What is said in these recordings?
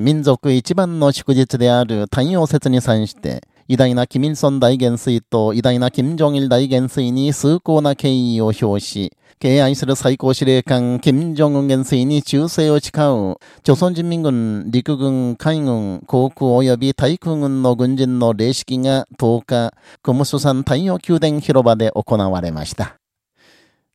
民族一番の祝日である太陽節に際して、偉大なキミルソン大元帥と偉大なキム・ジョンイル大元帥に崇高な敬意を表し、敬愛する最高司令官、キム・ジョンウン元帥に忠誠を誓う、朝鮮人民軍、陸軍、海軍、航空及び対空軍の軍人の礼式が10日、クムスサン太陽宮殿広場で行われました。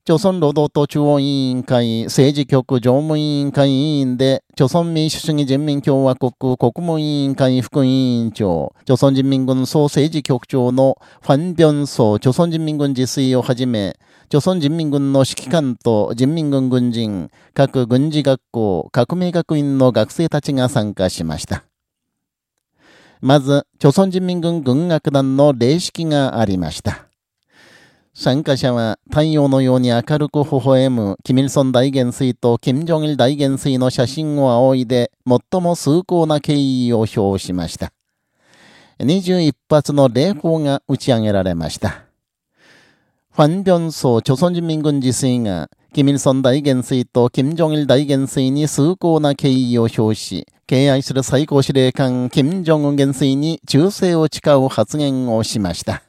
朝鮮労働党中央委員会政治局常務委員会委員で、朝鮮民主主義人民共和国国務委員会副委員長、朝鮮人民軍総政治局長のファン・ビョンソ朝鮮人民軍自炊をはじめ、朝鮮人民軍の指揮官と人民軍軍人、各軍事学校、革命学院の学生たちが参加しました。まず、朝鮮人民軍軍楽団の礼式がありました。参加者は太陽のように明るく微笑むキミルソン大元帥とキム・ジョンイル大元帥の写真を仰いで最も崇高な敬意を表しました。21発の礼砲が打ち上げられました。ファン・ビョンソ朝鮮人民軍自炊が、キミルソン大元帥とキム・ジョンイル大元帥に崇高な敬意を表し、敬愛する最高司令官キム・ジョン元帥に忠誠を誓う発言をしました。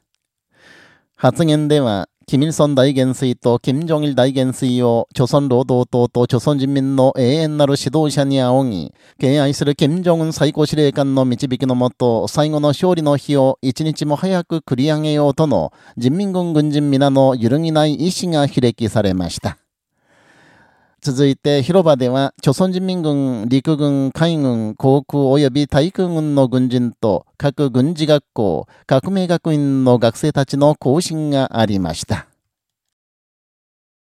発言では、キミルソン大元帥とキム・ジョンイル大元帥を、朝鮮労働党と朝鮮人民の永遠なる指導者に仰ぎ、敬愛するキム・ジョンウン最高司令官の導きのもと、最後の勝利の日を一日も早く繰り上げようとの、人民軍軍人皆の揺るぎない意志が披歴されました。続いて広場では、朝鮮人民軍、陸軍、海軍、航空及び体育軍の軍人と各軍事学校、革命学院の学生たちの行進がありました。